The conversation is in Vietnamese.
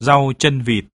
rau chân vịt.